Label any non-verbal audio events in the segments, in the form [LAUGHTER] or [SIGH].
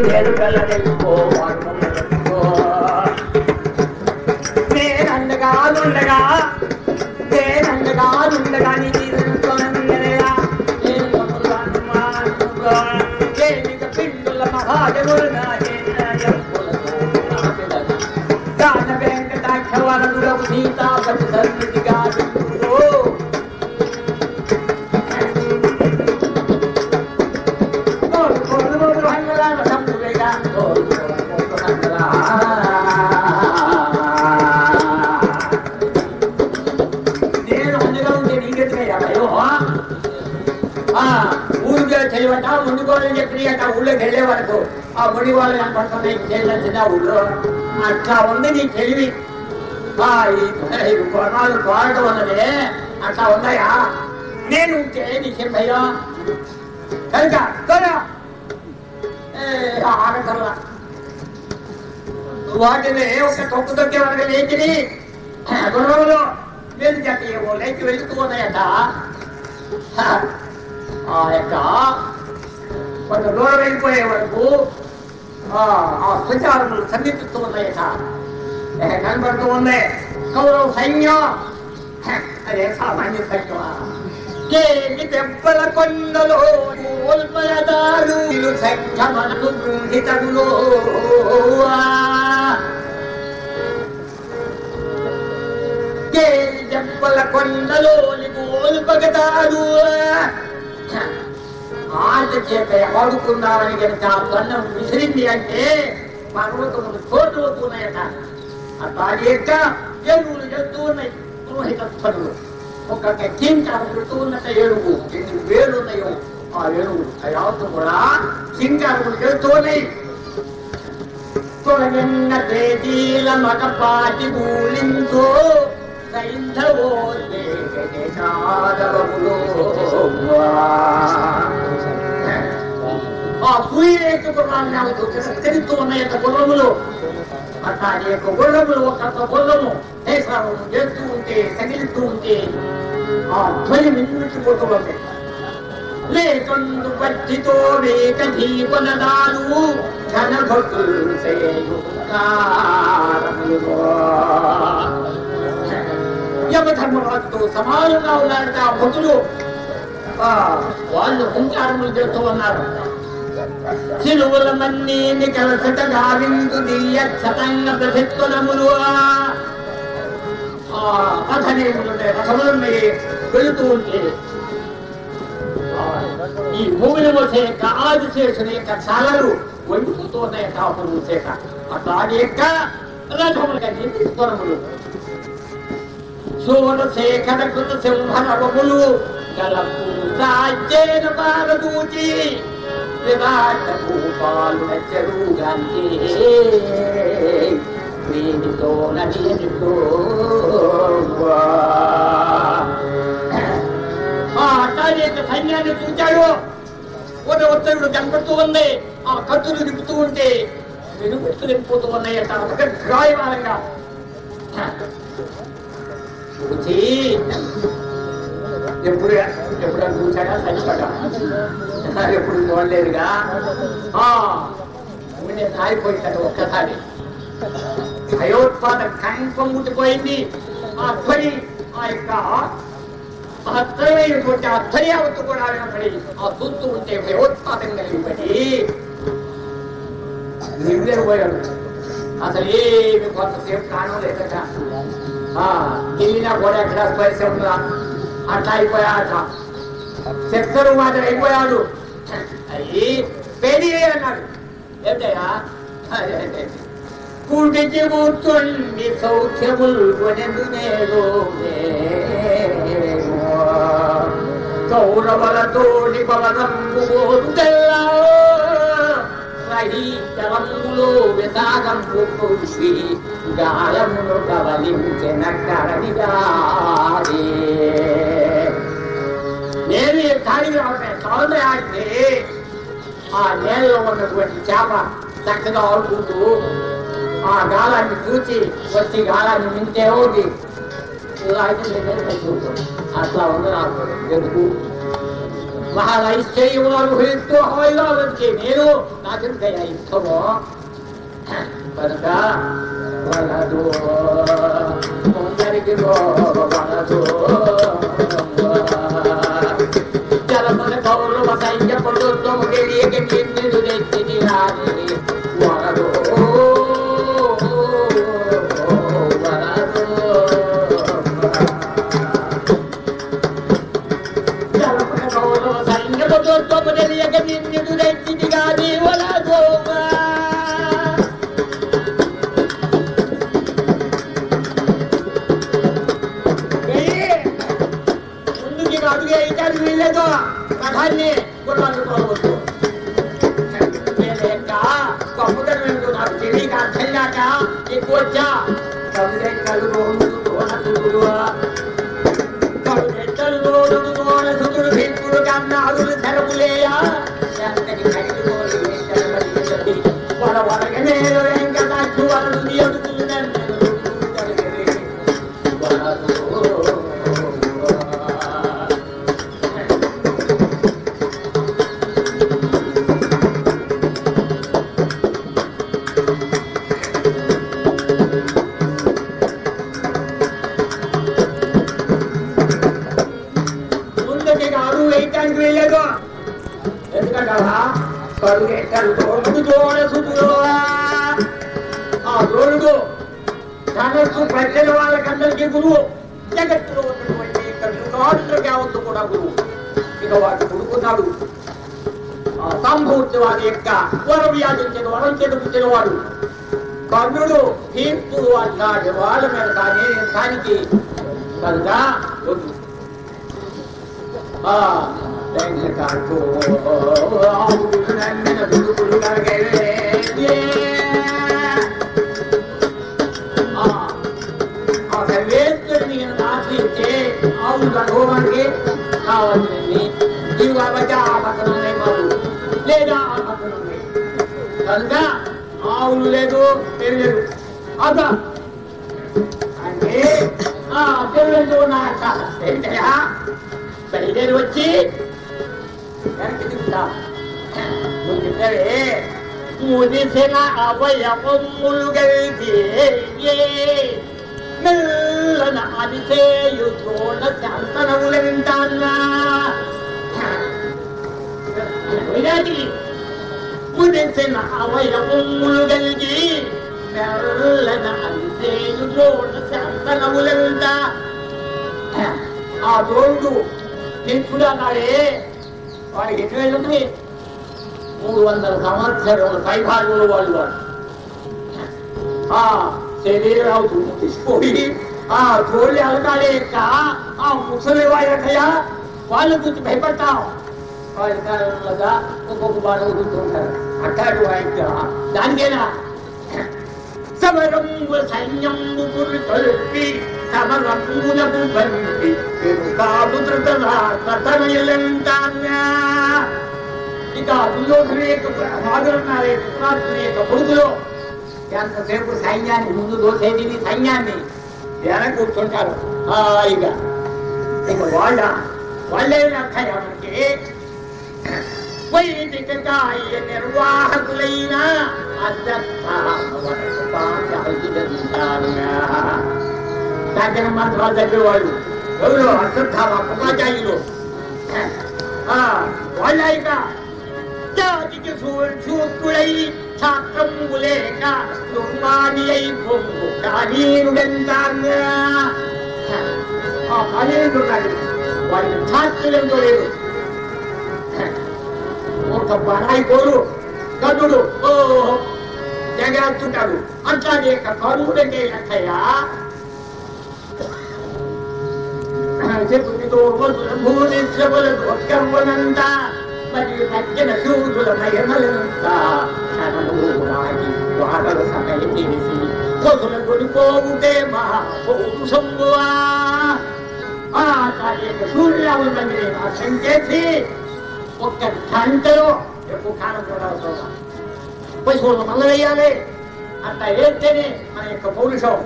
నేను వెళ్ళగలిపో అట్లా ఉంది నీ తెలివి. ఆ, ఈ ఈ కొనాలు కోరటం ఉన్నదే అట్లా ఉన్నాయా నేను ఉంటే భయ్యా కనుక త్వరగా వాటిని ఒక తొక్కు తొక్కే వరకు లేచిని గుర్రంలో లేదు చెప్పి లేచి వెళుతూ ఆ యొక్క కొంత దూరం వెళ్ళిపోయే వరకు ఆ ఆ ప్రచారములు సమీపిస్తూ కనబడుతూ ఉంది కౌరవ సైన్యం. అదే సామాన్య సైన్యమా? కేలి దెబ్బల కొండలో ఓల్పయదారు సంఖ్యమను గృహితములో కేలి దెబ్బల కొండలో ఓల్పగదారు ఆట చేత ఆడుకున్నామని కనుక ఆ దండం విసిరింది అంటే పర్వతములు చోటు అవుతున్నాయట అట్లా యొక్క ఏనుగులు చెప్తూ ఉన్నాయి. పురోహిత పనులు. ఒక్కొక్క కింకారం పెడుతూ ఉన్నట్ట ఏనుగు. ఎన్ని వేలు ఉన్నాయో ఆ ఏనుగులు ఆ కూడా కింకారములు చేస్తూ ఉన్నాయి. తొలగిన్న తేదీల మగ పాటి గూలింతో సైంధవో దేశ దేశాదవములో ఆ సూర్యరేఖ గుర్రాన్ని తిరుగుతూ ఉన్నాయి యొక్క గుర్రములు. అట్లాంటి యొక్క గుర్రములు ఒక్కొక్క గుర్రము. దేశాలను చేస్తూ ఉంటే తగిలిస్తూ ఉంటే ఆ ధ్వని మిన్నుకుపోతూ ఉంటాయి లేకొందు పట్టితో వేక దీపనదాలు ఘన భక్తులు యమధర్మరాజుతో సమానంగా ఉన్నారంటే ఆ భక్తులు వాళ్ళు హుంకారములు చేస్తూ ఉన్నారు. చిలువల మన్నీ కలసట గావిందు దియ్యతంగ ప్రతిత్వనములు రథనేములున్నాయి రథములున్నాయి వెళుతూ ఉంటే. ఈ భూమిని మోసే యొక్క చేసిన యొక్క చాలలు వండిపోతూ ఉన్నాయి కాపులు మూసేక అట్లా యొక్క రథములుగా స్వరములు సూరశేఖర కృత సింహరవములు గలపు రాజ్యేన పారదూచి విరాట భూపాలు చెరుగాంతి వీనితో నడియనితో ఆ అట్టానికి సైన్యాన్ని చూచాడు ఒక ఉత్తరుడు కనపడుతూ ఉంది ఆ కత్తులు నింపుతూ ఉంటే వెనుపెట్టు నింపుతూ ఉన్నాయి అంట ఒక గాయమానంగా చూచి ఎప్పుడు ఎప్పుడు చూసాడా చనిపోడా ఎప్పుడు చూడలేదుగా? ఆ, ఉండే సారిపోయిందట ఒక్కసారి. భయోత్పాద కంపం ముట్టిపోయింది ఆ ధ్వని ఆ యొక్క మహత్తరమైనటువంటి ఆ ధ్వని అవత్తు కూడా వినపడి ఆ చూస్తూ ఉంటే భయోత్పాదం కలిగిపడి నివ్వెరపోయాడు అసలు ఏమి కొంతసేపు కారణం లేదట. వెళ్ళినా కూడా ఎక్కడ స్పర్శ ఉందా? అట్లా అయిపోయాట చెప్తారు మాత్రం అయిపోయాడు. అయ్యి పెళ్ళి అన్నాడు. ఏంటయ్యా? అదే, అదే. కుడికి కూర్చోండి సౌఖ్యములు కొనెదునేదో కౌరవలతోటి పవనంబు తెల్లా రహీతరంబులో విసాగంబు పురుషి గాయమును కవలించిన కరణిగారే నేను ఈ కాడికి రావటం ఆ నేలలో ఉన్నటువంటి చేప చక్కగా ఆడుకుంటూ ఆ గాలాన్ని చూచి వచ్చి గాలాన్ని మింటే ఒకటి ఇలా అయితే అట్లా ఉంది నాకు. ఎందుకు? మహారైశ్చర్యములు అనుభవిస్తూ హాయిగా వచ్చే నేను నాకెంతగా ఇష్టమో? కనుక వలదు ముందరికి వలదు పడుతూ తెలియక నిన్ను తెచ్చి न थरे ఏంటయా బయలుదేరి వచ్చి? వెనక్కి తిప్పుతా ముదిసిన అవయవములు గల్గి మెల్లన అదిసేయు చోట శాంతనముల వింటాన్నా ముదిసిన అవయవములు కలిగి మెల్లన అదిసేయు చోట శాంతనముల వింటా. ఆ రోడ్డు తీసుకుడు అన్నాడే వాడికి ఎన్ని వేలు ఉంది మూడు వందల సంవత్సరాల పైభాగంలో వాళ్ళు వాడు ఆ శరీరావు తీసుకొని ఆ తోలి అలకాడే యొక్క ఆ ముసలి వాళ్ళకయ్యా వాళ్ళ గురించి భయపడతాం వాళ్ళ కాలంలో ఒక్కొక్క బాగా కూర్చుంటారు అట్టాడు వాయిద్య దానికేనా సమరంబు సైన్యంబు కలిపి సమరమునకు బండి కాదు తృతమయలంటాన్యా ఇక దుర్యోధన యొక్క రాజులున్నారే కృష్ణార్జున యొక్క కొడుకులు ఎంతసేపు సైన్యాన్ని ముందు దోసేది సైన్యాన్ని వెనక కూర్చుంటారు హాయిగా ఇక వాళ్ళ వాళ్ళే అర్థయానికి వైదిక కార్య నిర్వాహకులైన దగ్గర మంత్రాలు దగ్గర వాళ్ళు ఎవరు అశ్వత్థామ ఉపాధ్యాయులు వాళ్ళ ఇక జాతికి సూత్రుడై ఛాత్రము లేక దుర్మాని అయి పొంగు కాళీనుడంతాను ఆ కాళీనుడున్నాడు వాడికి ఛాత్రులెంతో లేదు ఒక బడాయి కోరు కన్నుడు ఓ జగత్తుంటాడు అట్లాగే కరువుడంటే లెక్కయ్యా చెప్పుతో భూమి శ్రమలకు ఒక్కవనంత మరియు తగ్గిన సూర్యుల మయమలంతా క్షణమురాగి వాడల సమయం తెలిసి కొదుల మా పౌరుషంబువా ఆ కార్యక ఒక్క గంటలో ఎక్కువ కాలం చూడాలి సోమ పోయి సోమ మొదలయ్యాలి అట్లా వేస్తేనే మన యొక్క పౌరుషం.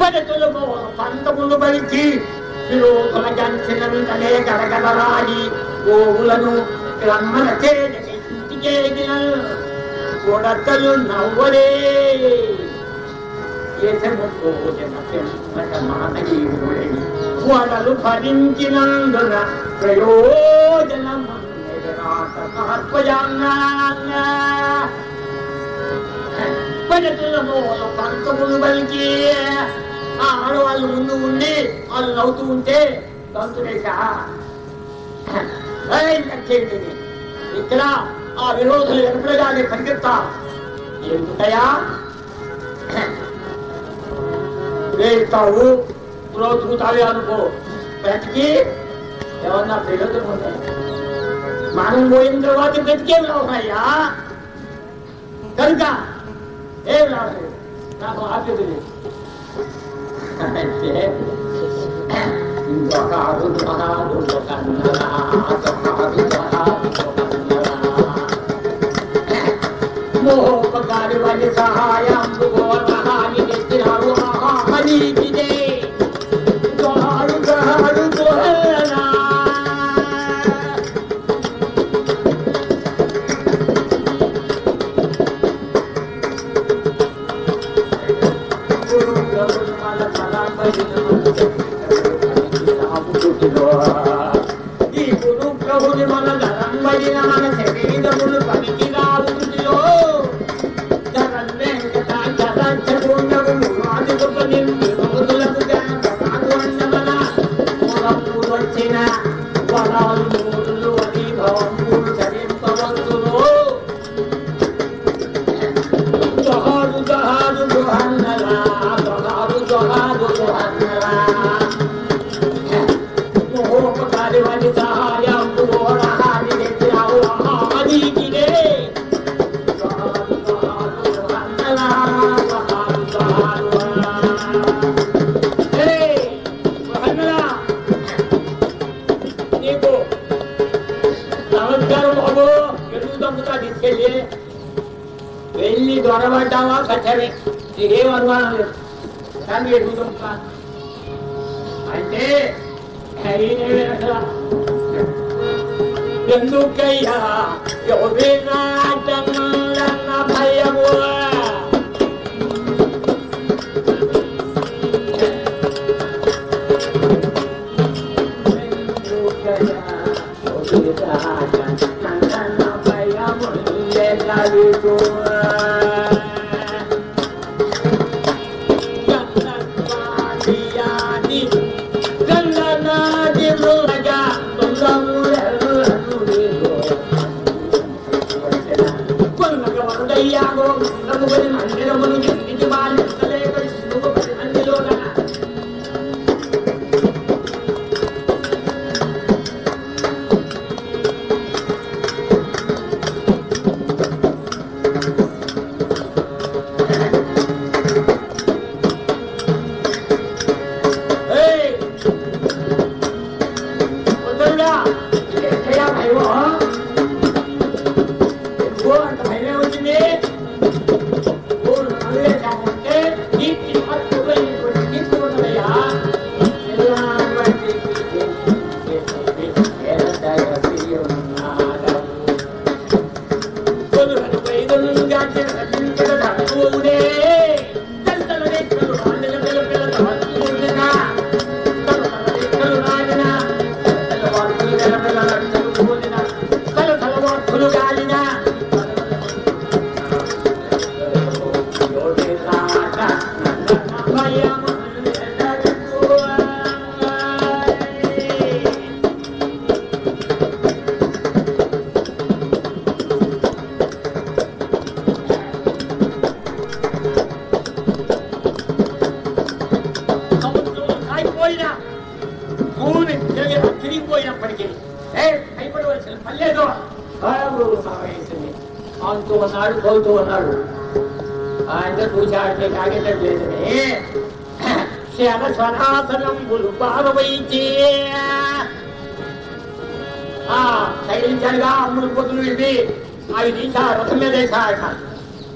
పదతులు పంతములు భరించి లోపల గంచనమిటలే గడగడరాయి గోవులను బ్రహ్మణ చేతిన గొడతలు నవ్వరే. వడలు భరించినందున ప్రయోజన పంతములు పలికి ఆ ఆడవాళ్ళు ముందు ఉండి వాళ్ళు నవ్వుతూ ఉంటే తంతుడేశా ఇక్కడ ఆ విరోధులు ఎప్పుడగానే పరిగెత్తా ఎందుకయా వేయిస్తా ఇప్పుడు చూడాలి అనుకో బ్రతికి ఏమన్నా ప్రయోజనం ఉన్నాయి మనం పోయిన తర్వాత బ్రతికేం లోకయ్యా కనుక ఏం రాలేదు నాకు ఆద్యత లేదు ఇంకొక ఆడు ఆడు ఒక మోహోపకారి వారి సహాయం money today.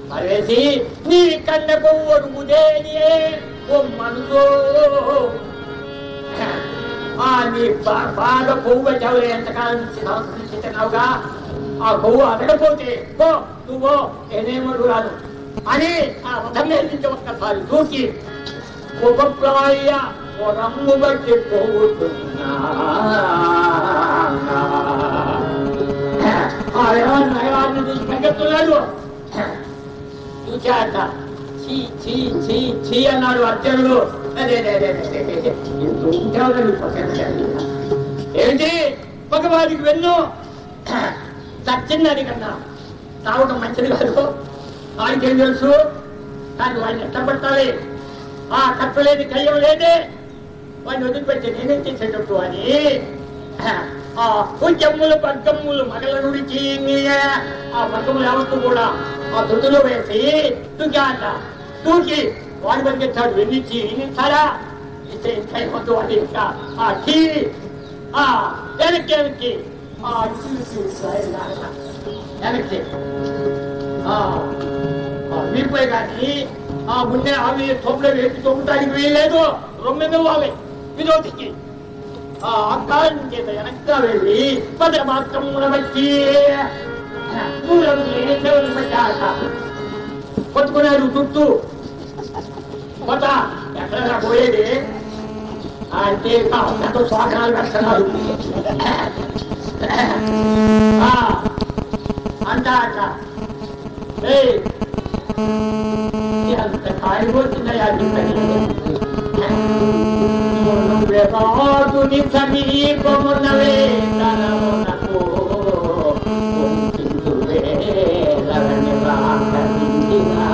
ಮರೆಸಿ ನೀ ಕಂಡ ಕೊವ್ವಡು ಮುದೇನಿಯೇ ಒಮ್ಮನಸೋ ఆ నీ బాధ కొవ్వు పెట్టావు ఎంతకాలం సంస్కరించుతున్నావుగా ఆ కొవ్వు అడగపోతే పో నువ్వో నేనేమడు రాదు అని ఆ రథం మీద ఒక్కసారి దూకి ఉపప్రాయ రమ్ము బట్టి పోగుతున్నా ఆ నగరాన్ని తీసుకెళ్తున్నాడు తగ్గెత్తున్నాడు చూచాట చీ చీ చీ చీ అన్నాడు అర్జునుడు. అదే ఏంటి? పగవాడికి వెన్ను. చచ్చిందని కన్నా తాగటం మంచిది కాదు. వాడికి ఏం తెలుసు? కానీ వాడిని ఇష్టపడతాలి ఆ కట్టలేని కయ్యం లేదే. వాడిని వదిలిపెట్టి నేనేం చేసేటట్టు అని ఆ కొంచెములు పగ్గమ్ములు మగల నుంచి ఆ పగ్గములు ఎవరు కూడా ఆ దొడ్డులో వేసి తూకాట తూకి వాడి పంపించాడు వెళ్ళిచ్చి ఇస్తారా ఇస్తే ఇంకా ఇవ్వద్దు వాడి ఇంకా ఆ టీ ఆ వెనక్కి వెనక్కి. ఆ వెనక్కి. ఆ మీపోయి కానీ ఆ ముందే అవి తొమ్మిది వేసి తొమ్మిదానికి వేయలేదు రొమ్మిది ఇవ్వాలి వినోదికి. ఆ అక్కారం చేత వెనక్గా వెళ్ళి పద మాత్రముల బట్టి కొట్టుకున్నారు చుట్టూ. కొత్త ఎక్కడ పోయేది? అంటే నాతో స్వాగనాలు పెడుతున్నారు ఆ, అంటా Bebaodu ni famili como na venda na una po Un tinto vela vene vaca vindina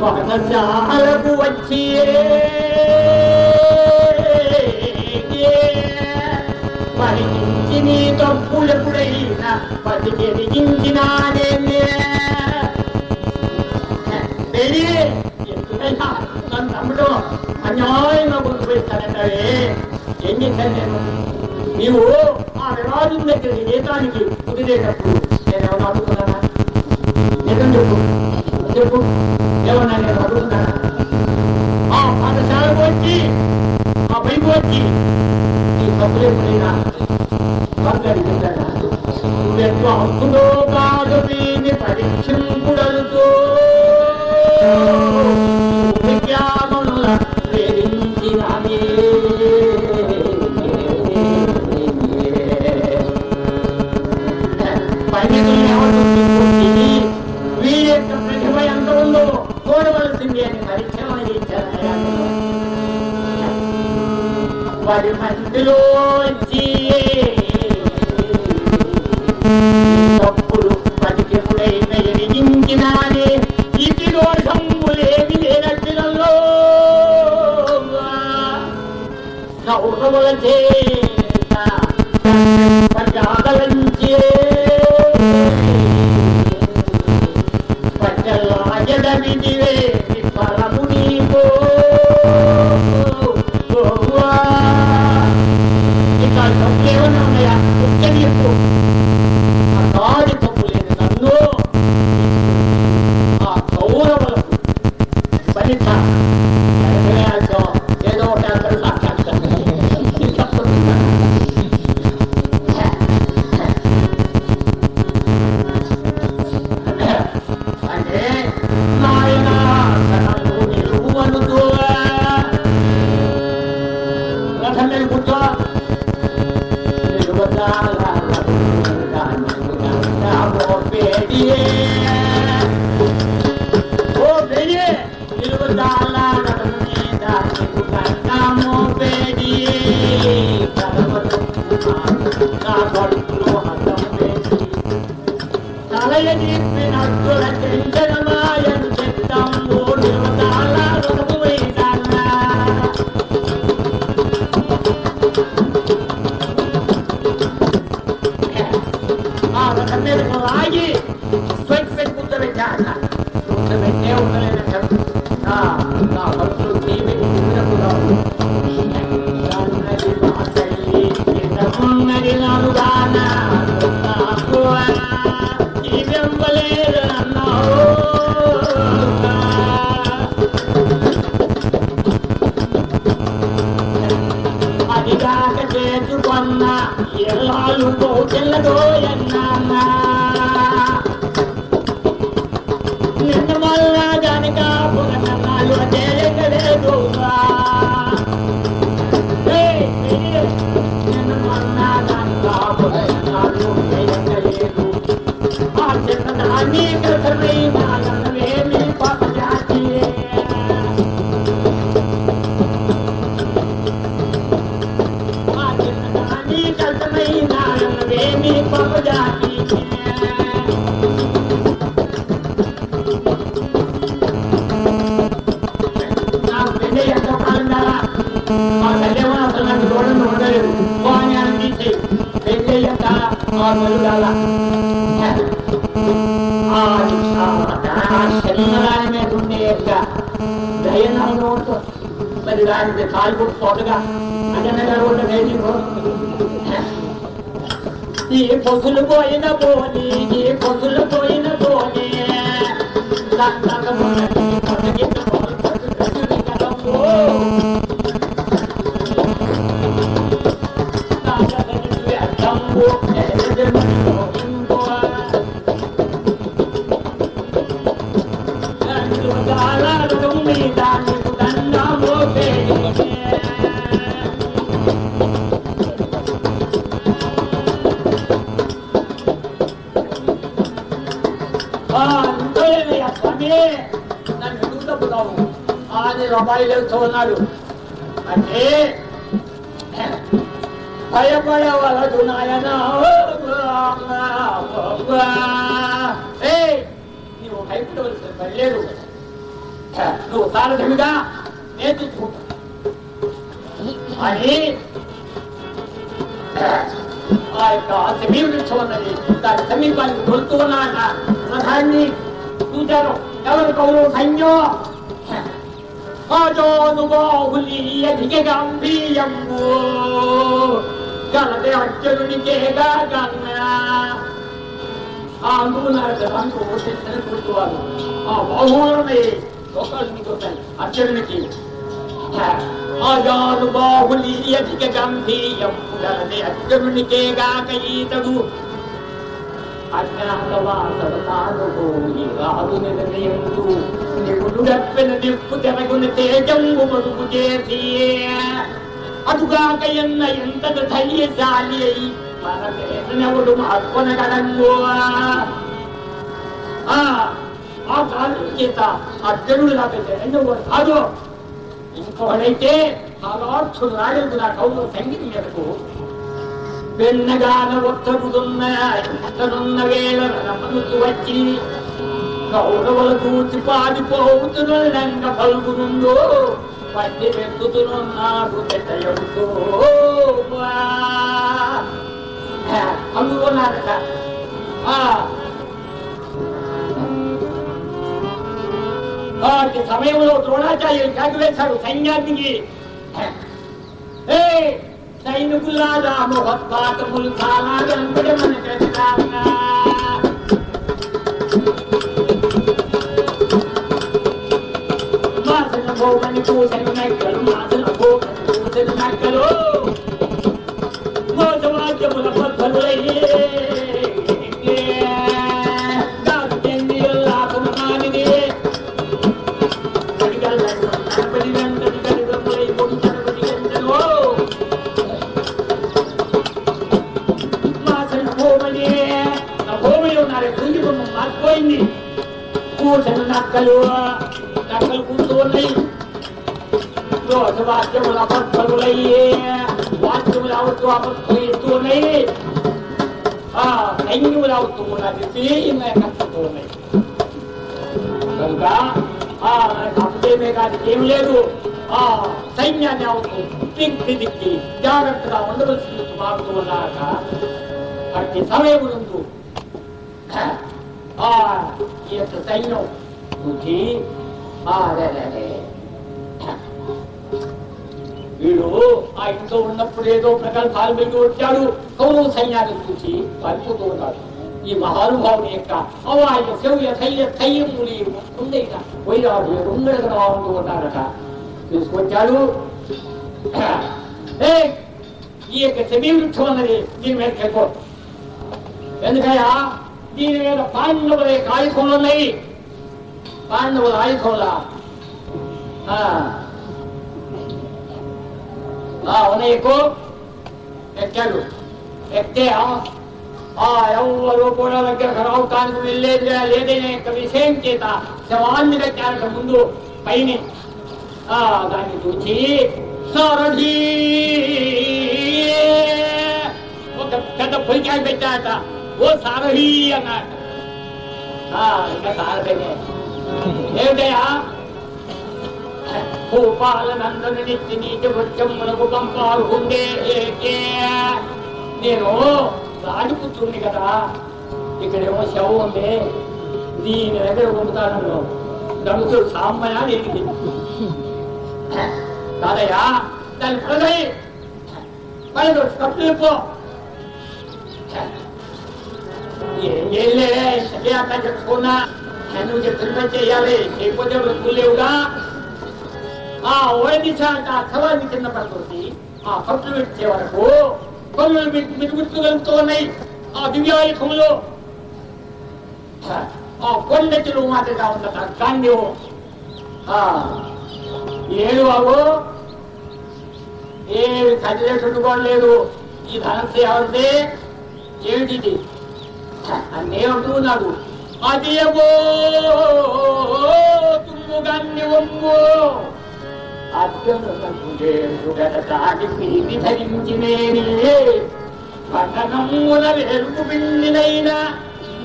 Pagasa alabu vachie నీ తప్పులెప్పుడైనా పది పెరిగించినాడే ఎందుకైనా నన్ను తమ్ముడు అన్యాయంగా గుర్తుపెట్టానంటే ఏం నీవు ఆ విరాజు దగ్గర నేతానికి కుదిరేటప్పుడు నేను ఏమన్నా అడుగుతున్నానా నిజం చెప్పు చెప్పు. ఏమన్నా నేను అడుగుతున్నానా ఆ పాఠశాలకు వచ్చి ఆ పైకి వచ్చి ఈ తప్పులు ఎప్పుడైనా పక్కడి నువ్వెట్లా హక్కులో కాదు దీన్ని పరీక్షింపుడలుతో విజ్ఞానుల మా తల్లేమో అసలు నన్ను చూడండి ఉండలేదు పోనీ అనిపించి పెళ్ళి అయ్యాక ఆ మెరుగాల శరీరాల మీద ఉండే యొక్క మరి దానికి కాలు కూడా కూడా ఈ పొద్దులు పోయిన పోని ఈ పొద్దులు పోయిన పోని. భయపడవలదు నువ్వు భయపడవలసిన పని నువ్వు సారథిగా నేర్చుకుంటా అని ఆ యొక్క సమీపించి దాని సమీపానికి కొడుతూ ఉన్నాక రథాన్ని చూశారు ఎవరు కౌరవ సైన్యం అజోనుబాహులీయధిక గంభీయంబు అర్జునునికేగా గన్న ఆ అందుకున్నారు అందుకు ఓషించిన కూర్చోవాలి ఆ బాహువులని ఒకరికి చూస్తాయి అర్జునునికి. అజాను బాహులీయధిక గంభీయంబు గలదే అర్జునునికేగాక ఈతడు నిపుణుడప్పిన దిక్కు తెరగున తేజంగు మరుగు చేసి అటుగాక ఎన్న ఎంతటి ధైర్యశాలి అయి మన పేదనెవడు మార్కొనగలంగు ఆ కాలం చేత అర్జునుడు లాగా కాదు. ఇంకోడైతే ఆలోచుడు రాలేదు నా కౌలు సంగీతం మేరకు వెన్నగాన ఒక్కడున్న ఎంతనున్న వేళ రమణుకు వచ్చి కౌరవుల కూర్చి పాడిపోతున్న పాడిపోతున్నంగ పలుకునుందో మధ్య పెంచుతున్నాడు పెట్టయుడు అందుకున్నారట. వాటి సమయంలో ద్రోణాచార్యులు కాకి వేశాడు సైన్యానికి ఏ సైనికులాగా మహోత్పాతములు చాలా వెంబడి మన abokan tutar na karo masu abokan tutar na karo ఉన్నది తీయంగా కష్టతూ కనుక ఆ అప్పుడేమే కాదు ఏం లేదు ఆ సైన్యాన్ని అవుతూ దిక్కి దిక్కి జాగ్రత్తగా ఉండవలసింది మారుతూ ఉన్నాక అట్టి సమయం నుండు ఆ ఈ యొక్క సైన్యం చూచి ఆ వీడు ఆ ఇంట్లో ఉన్నప్పుడు ఏదో ప్రకల్పాలు పెట్టి వచ్చాడు. కౌరవ సైన్యాన్ని చూసి పడిపోతూ ఉన్నాడు ఈ మహానుభావుని యొక్క అవాయ శౌర్య ధైర్య ధైర్యముని ఉండేట పోయినాడు ఉండగా బాగుంటూ ఉన్నారట తీసుకొచ్చాడు. [CLEARS THROAT] ఈ యొక్క శమీవృక్షం అన్నది దీని మీద వెళ్ళిపో. ఎందుకయ్యా? దీని మీద పాండవుల యొక్క ఆయుధములు ఉన్నాయి. పాండవుల ఆయుధముల ఉన్నాయి ఎక్కువ. ఎక్కాడు. ఎక్కితే ఆ- ఆ ఎవరు కూడా దగ్గరకు రావటానికి వెళ్ళేది లేదనే యొక్క విషయం చేత శవాన్ని కట్టారట ముందు పైన ఆ దాన్ని చూసి సారథి ఒక పెద్ద పొలికాయ పెట్టాట ఓ సారథి అన్నాట ఆ, ఇంకా సారథినే ఏమిటయా భూపాలనందనునిచ్చి నీటి వృక్షమునకు పంపాలు ఉండే నేను రాజపుత్రుణ్ణి కదా. ఇక్కడేమో శవం ఉంది. దీని దగ్గర పంపుతాను దళితుడు సామ్మయా నీటికి. కాదయ్యా దాన్ని పడదై పడదు తప్పు ఏం చేయలే సరే అట్లా చెప్పుకున్నా. నువ్వు చెప్తున్నా చేయాలి. చేయకపోతే వృత్తులు లేవుగా? ఆ ఓడిచ అంటే ఆ శవాన్ని కింద పడుతుంది. ఆ పట్లు పెట్టే వరకు కొమ్ములు మిరుగుతూ వెళ్తూ ఉన్నాయి ఆ దివ్యాయుధములో ఆ కొండెచ్చులు మాదిరిగా ఉన్నట. దాన్ని ఏడు బాబు. ఏమి కదిలేటట్టు కూడా లేదు. ఈ ధనస్సు ఎవరిది? ఏమిటిది? అన్నీ అంటున్నాడు అది ఏమో తుమ్ముగాన్ని ఒమ్ము. అత్యున్నతుడేటి ధరించినేని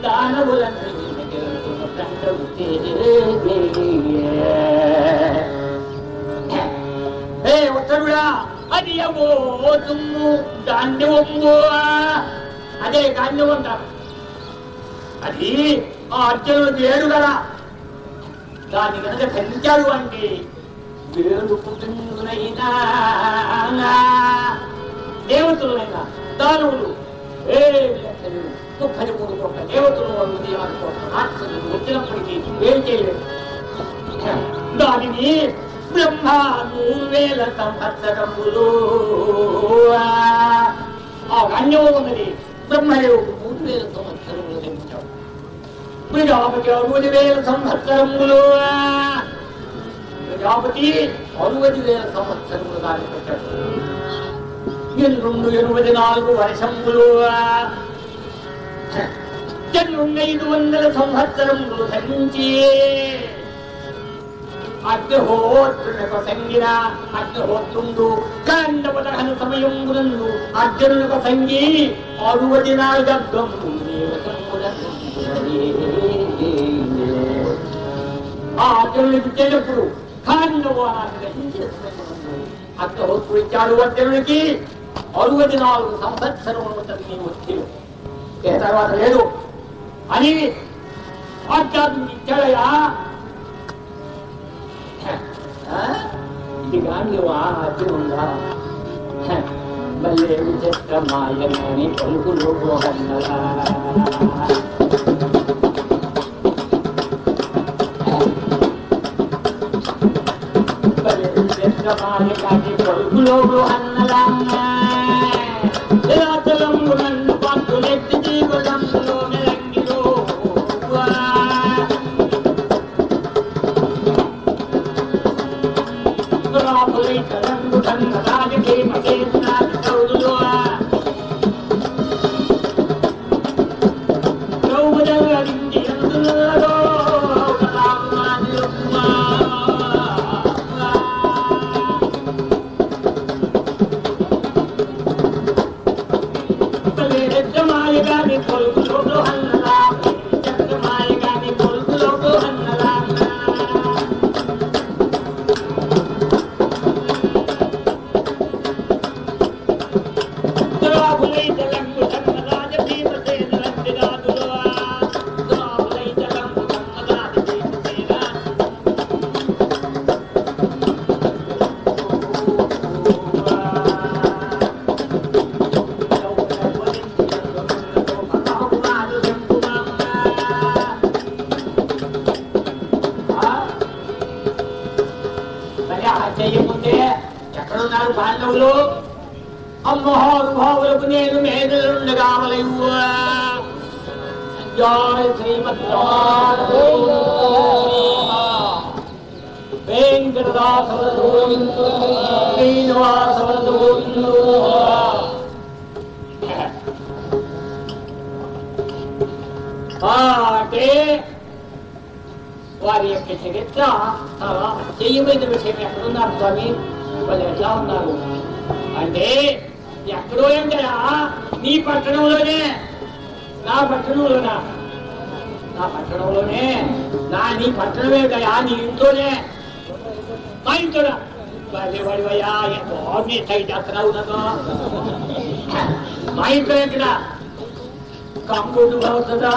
దానవులను ఏ ఉత్తరుడా అది ఏమో తుమ్ము దాన్ని ఒమ్ము అదే అంటారు అది ఆ అర్జునుడు ఏడు కదా దాన్ని కనుక పెంచాడు అంటే వేరు పుట్టినైనా దేవతలైనా దానవులు ఏ ముప్పై మూడు కోట్ల దేవతలు వాళ్ళు దేవాలకోట్ల రాక్షసులు వచ్చినప్పటికీ ఏం చేయలేదు దానిని బ్రహ్మ నూరు వేల సంవత్సరములు ఆ గణ్యం ఉన్నది బ్రహ్మదేవుడు మూడు వేల సంవత్సరములు నిర్మించాడు ప్రజాపతి మూడు వేల సంవత్సరములు. ప్రజాపతి అరవది వేల సంవత్సరములు దాని పెట్టాడు ఎన్నుండు ఎనిమిది నాలుగు వర్షములు. ఎన్నుండు ఐదు వందల సంవత్సరములు ధరించి అగ్నిహోత్రునకు సంగిన అగ్నిహోత్రుండు కాండవ దహన సమయమునందు అర్జునునకు సంగి అరువది నాలుగగ్గము ఆ అర్జునుడికి ఇచ్చేటప్పుడు కాండవాన్ని అగ్నిహోత్రుడు ఇచ్చాడు అర్జునుడికి అరవది నాలుగు సంవత్సరములు తగ్గి వచ్చి ఏ తర్వాత లేదు అని ఆధ్యాత్మిక ఇచ్చాడయా ఇది కానీ అర్జునుందా మళ్ళీ విచిత్రమాయని పలుకులు పోహన్నలా పలుకులో అన్నలా నన్ను చెయ్యమైన విషయం ఎక్కడున్నారు స్వామి? వాళ్ళు ఎట్లా ఉన్నారు? అంటే ఎక్కడో ఏంటయా నీ పట్టణంలోనే. నా పట్టణంలోనా? నా పట్టణంలోనే. నా నీ పట్టణమే కదా నీ ఇంట్లోనే. మా ఇంట్లోనా? వాడివయ్యా ఎంతో నీ ట్రై చేస్తున్నావు నన్ను. మా ఇంట్లో ఎక్కడ కంపుడు అవుతుందా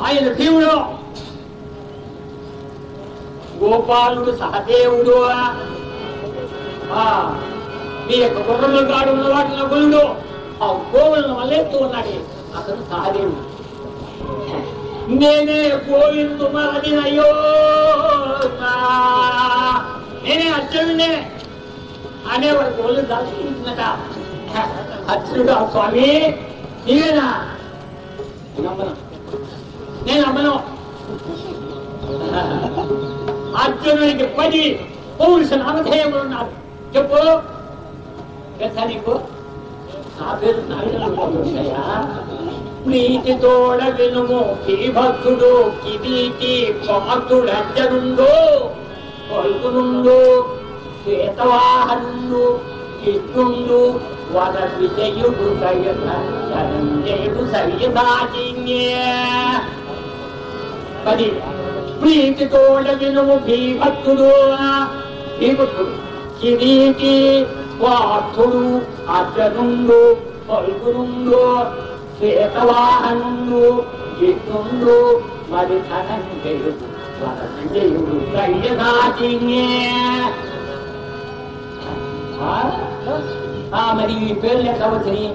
ఆయన భీముడు గోపాలుడు సహదేవుడు ఆ, మీ యొక్క గుర్రములు గాడు ఉన్న వాటిలో గురుడు ఆ గోవులను వల్లేస్తూ ఉన్నాడు అతను సహదేవుడు నేనే గోవిందు మరది అయ్యో నేనే అర్జునుడే అనేవాడు గోళ్ళు దాచుకుంటున్నట అర్జునుడు ఆ స్వామి నీవేనా నమ్మను నేను అమ్మను అర్జునుడికి పది పౌరుష నామధేయములు ఉన్నారు. చెప్పు. తెలుసా నీకు? నా పేరు నాగరాజయ్యా ప్రీతి వినుము. ఈ భక్తుడు కిరీటి పాతుడు అర్జనుండు కొల్కునుండు శ్వేతవాహనుండు. కృష్ణుండు వర విజయుడు ధనంజయుడు సవ్యసాచిన్యే పది ప్రీతి తోడ వినుము భీభక్తుడు భీభక్తుడు కిరీటి వార్థుడు అర్జనుండు పల్గునుండు శ్వేతవాహనుండు విష్ణుండు మరి ధనంజయుడు వరసంజయుడు కయ్యసాచిన్యే మరి ఈ పేర్లు ఎట్లా వచ్చినాయి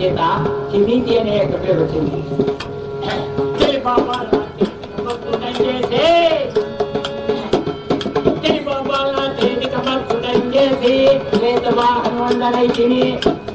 चाहिए था कि मीडिया ने एक बेर बच्चे ने ये बाबा लाते तो तुम नहीं जैसे ये बाबा कमर तुम नहीं जैसे ये तो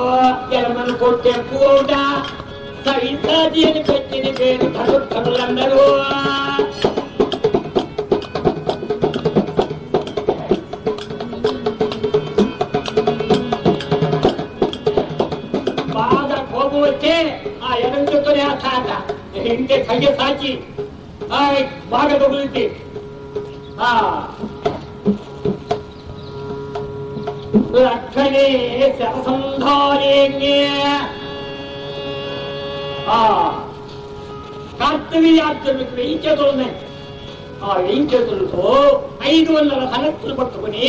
అందు ఎక్కువ కొట్టే పూట సవితాది అని పెట్టిన పేరు కనులందరూ బాగా కోపం వచ్చే ఆ ఎడం చుట్టూనే ఆ తాత ఇంకే కయ్య సాచి బాగా తగులుంటే ఆ లక్షణే శరసంధారేణ్యే కార్తవీయార్జునుడికి వెయ్యి చేతులు ఉన్నాయి. ఆ వెయ్యి చేతులతో ఐదు వందల కనెక్టులు పట్టుకుని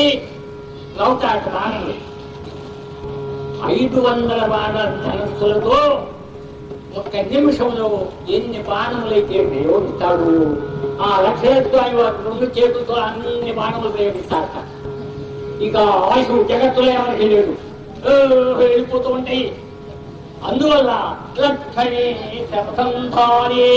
లౌటాట బాణలు ఐదు వందల బాణ ధనస్సులతో ఒక్క నిమిషంలో ఎన్ని బాణములైతే ప్రయోగిస్తాడు ఆ లక్ష లక్షస్వామి వారు రెండు చేతులతో అన్ని బాణములు ప్రయోగిస్తారట ఇంకా ఆయుష్ జగత్తులే ఎవరికి లేదు. వెళ్ళిపోతూ ఉంటాయి అందువల్ల లక్షణే శతంధారే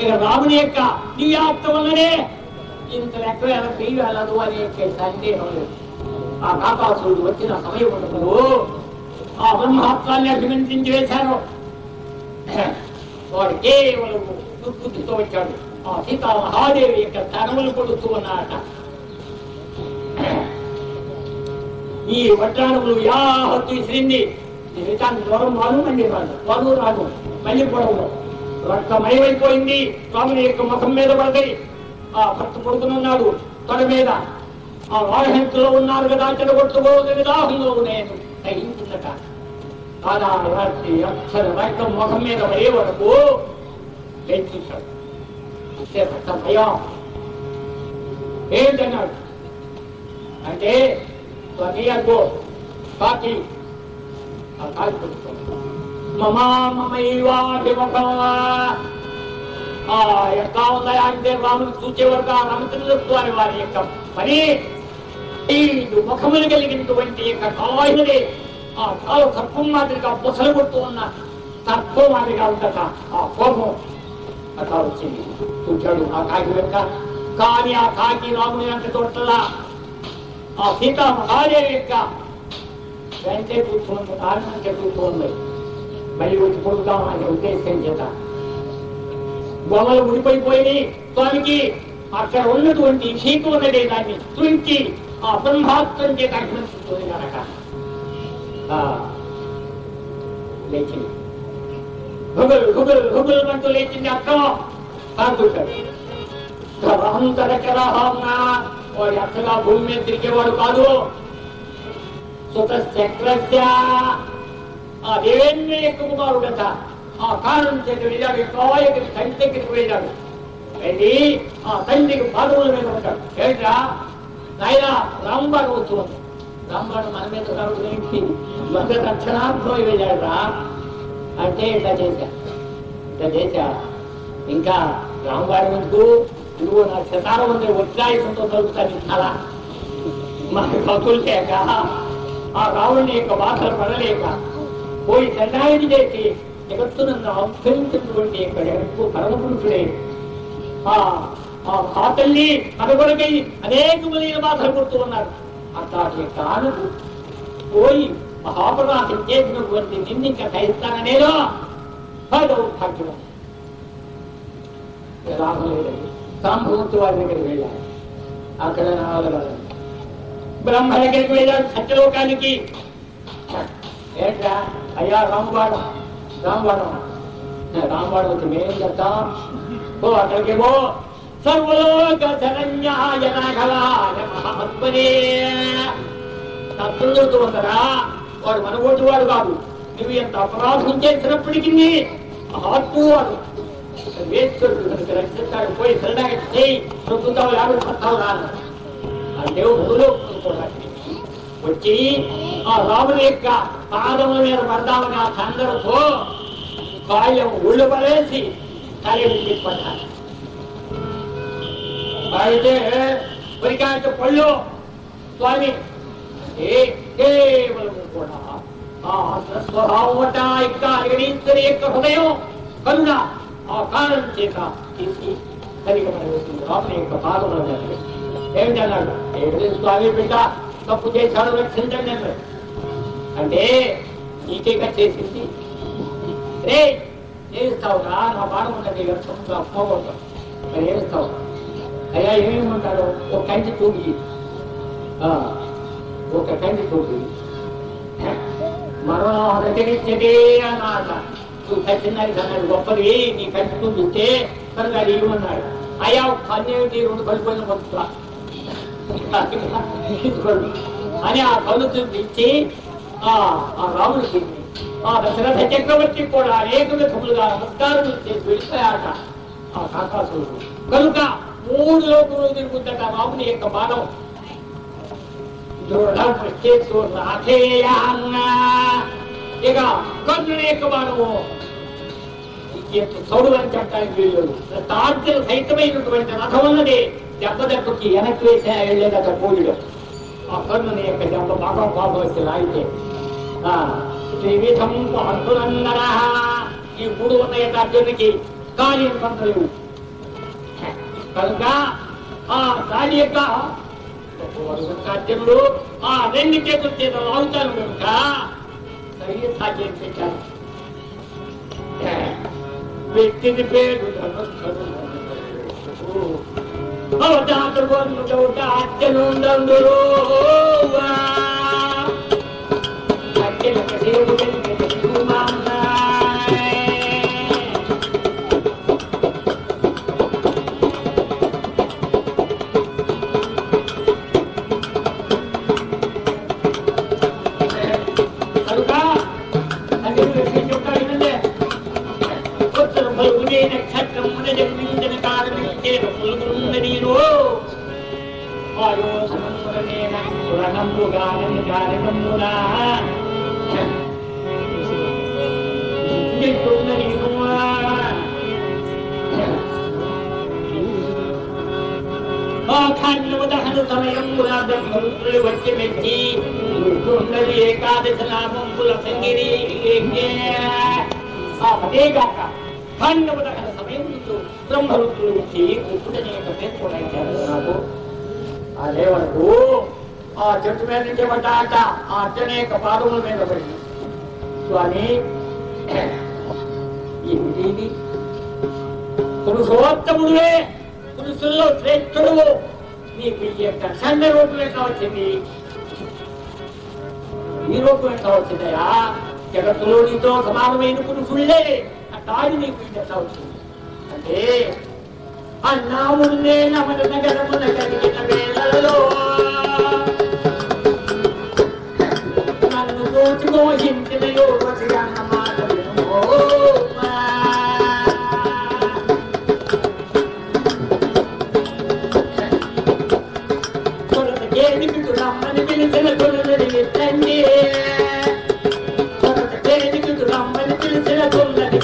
ఇక రాముని యొక్క దివ్యాత్మ వల్లనే ఇంత లెక్క ఎలా చేయగలదు అనే సందేహం ఆ కాపాసుడు వచ్చిన సమయం ఉండదు ఆ బ్రహ్మాత్మాన్ని అభినందించి వేశారు. వాడు కేవలం దుర్బుద్ధితో వచ్చాడు ఆ సీతా మహాదేవి యొక్క తనములు కొడుతూ ఉన్నారట. ఈ వడ్డానములు యాహత్తు ఇసిరింది నిజాన్ని దూరం రాను మళ్ళీ రాను వను రాను మళ్ళీ పొడవు. రక్తమయమైపోయింది స్వామిని యొక్క ముఖం మీద పడతాయి ఆ భర్త పడుకునున్నాడు తొడ మీద. ఆ వాహనంలో ఉన్నారు కదా చెడగొట్టుకోదు విదాహంలో నేను తగ్గించుందట కాదా రాత్రి అక్షర రక్తం ముఖం మీద పడే వరకు లేచించాడు అంతే భర్త భయం ఏంటన్నాడు అంటే స్వకీయకు కాకి ఆ కాకి పెట్టుకోండి ఆ ఎట్లా ఉన్నాయా అంటే రాముడు చూచే వరకు ఆ రామచంద్ర స్వామి వారి యొక్క పని ఐదు ముఖములు కలిగినటువంటి యొక్క కావాయినది ఆ కాలు సర్పం మాదిరిగా బుసలు కొడుతూ ఉన్న సర్పం మాదిరిగా ఉండట ఆ కోపం అట్లా వచ్చింది చూచాడు ఆ కాకి వెనుక. కానీ ఆ కాకి రాముని అంత తోటలా. ఆ సీత మహాదేవి యొక్క వెంటే కూర్చుంది కారణం చెప్పుకోండి మళ్ళీ వచ్చి పొడుగుదాం అనే ఉద్దేశం చేత. గొమలు ముడిపడిపోయి స్వామికి అక్కడ ఉన్నటువంటి చీకు ఉన్నదే దాన్ని తుంచి ఆ బ్రహ్మాత్వం చేత అభినందిస్తుంది కనుక లేచింది. హుగులు హుగులు హుగులు అంటూ లేచింది అక్రమం కాదుతాడు రహంతరకరహంగా వాడి అక్కగా భూమి మీద తిరిగేవాడు కాదు. సుత చక్రస్య ఆ దేవేంద్ర కుమారుడట ఆ కారణం చేత వెళ్ళాడు కాయకి తండ్రి దగ్గరికి వెళ్ళాడు. వెళ్ళి ఆ తండ్రికి పాదముల మీద ఉంటాడు ఏంట్రా? నాయన రాంబాడు వస్తుంది రాంబాడు మన మీద కాదు ఏంటి మొదట వెళ్ళాడు రా అంటే ఇట్లా చేశా. ఇట్లా చేశా. ఇంకా రాంబాడు ఎందుకు నువ్వు నా శతారం ఉంది ఉత్సాహితంతో దొరుకుతాను చాలా మన కతులు లేక ఆ రావణుని యొక్క బాధలు పడలేక పోయి దండాయని చేసి జగత్తునందు అంతరించినటువంటి యొక్క జగత్తు పరమపురుషుడే. ఆ ఆ పాతల్ని కనుగొనకై అనేకమైన బాధలు పడుతూ ఉన్నారు. అట్లాంటి తాను పోయి మహాపరాధం చేసినటువంటి నిన్నింక సహిస్తాననేదో దౌర్భాగ్యం రామలేదండి సాంభూతి వారి దగ్గరికి వెళ్ళాలి అక్కడ నాలుగు బ్రహ్మ దగ్గరికి వెళ్ళాడు సత్యలోకానికి. ఏంట్రా? అయ్యా రాంబాడం రాంబాడం రాంబాడం వచ్చి మేం చెప్తా. ఓ అక్కడికేమో సర్వలోక శరణ్యాయ నాగలాయ మహాత్మనే తత్తులతో ఉందరా? వాడు మనగోటి వాడు కాదు. నువ్వు ఎంత అపరాధం చేసినప్పటికీ మహాత్ము వాడు కనుక రక్షిస్తాడు పోయి శరణాగతి చేయి. నొక్కుతావు యాభై పడతావు రాను. అంటే ఊళ్ళో వచ్చి ఆ రాముని యొక్క పాదముల మీద పడదామని ఆ సందర్భంతో బాల్యం ఊళ్ళు పడేసి కార్యం తీసుకుంటారు అయితే పరికాంత పళ్ళు స్వామి. ఏ కేవలం స్వభావం వద్ద యొక్క అగణీశ్వరి యొక్క హృదయం కనుక ఆ కారణం చేత తీసి కలిగి పడవేసింది రాముని యొక్క పాదముల మీద ఏమిటి స్వామి బిడ్డ తప్పు చేశాడు రక్షించండి అన్నాడు. అంటే నీకే చేసింది. రే ఏమిస్తావురా నా బాణం ఉన్నది వ్యర్థంగా పోగొట్టావు మరి ఏమిస్తావు అయ్యా ఏమేమంటాడు? ఒక కంటి చూపి ఒక కంటి చూపి మరో దగ్గరించదే అన్నమాట నువ్వు సత్యనారాయణ అన్నాడు గొప్పది నీ కట్టుకుని చూస్తే సరిగా అది ఇవ్వమన్నాడు అయ్యా పన్నెండు రెండు కలుపుకొని వస్తా అని ఆ కళ్ళు చూపించి ఆ ఆ రాముడికి ఆ దశరథ చక్రవర్తి కూడా అనేక విధములుగా నమస్కారం చేసి వెళ్ళిపోయాట ఆ కాకాసురుడు కనుక మూడు లోకములు తిరుగుతుందట రాముని యొక్క బాణం. దృఢం చేస్తూ రాధేయాన్న ఇక కర్ణుని యొక్క బాణము సౌడు అని చెప్పడానికి వీళ్ళు తాడ్యలు సైతమైనటువంటి రథం ఉన్నది దెబ్బ దెబ్బకి వెనక్కి వేసే వెళ్ళేదట పోలిలో ఆ కర్ణుని యొక్క దెబ్బ బాగా కోపం వచ్చి లాగితే ఆ, త్రివిధం పాండురన్నరా ఈ మూడు ఉన్నాయట అర్జునుడికి కార్యం ఆ రెండు చేతుల చేత లాగుతాను కనుక సాధ్యం పెట్టారు వ్యక్తిని పేరు ధనుష్కరుడు. అవతారవంతుడౌట అత్యనుండందురు అత్యనక దేవుడెంత తిరుమన్నాయ్. ఆ పదేగాక ఖండము దహన సమయం ముందు బ్రహ్మరుద్రులు వచ్చి కృష్ణుడని యొక్క నాకు అదే ఆ చెట్టు మీద నుంచి పడ్డాట ఆ అత్యనేక పాదముల మీద పడి స్వామి ఏమిటి ఇది పురుషోత్తముడువే పురుషుల్లో శ్రేష్ఠుడు నీకు ఈ యొక్క చండ రూపం ఎట్లా వచ్చింది ఈ రూపం ఎట్లా వచ్చిందయా జగత్తులో నీతో సమానమైన పురుషుళ్ళే తాడి నీకు ఇది ఎట్లా వచ్చింది. అంటే అన్నామున్నే నమన నగరమున కలిగిన వేళలో నన్ను దోచి మోహించిన యోగ మాట వినుమోమా. కొరతకేది రమ్మని పిలిచిన కొనుగోలు తండ్రి.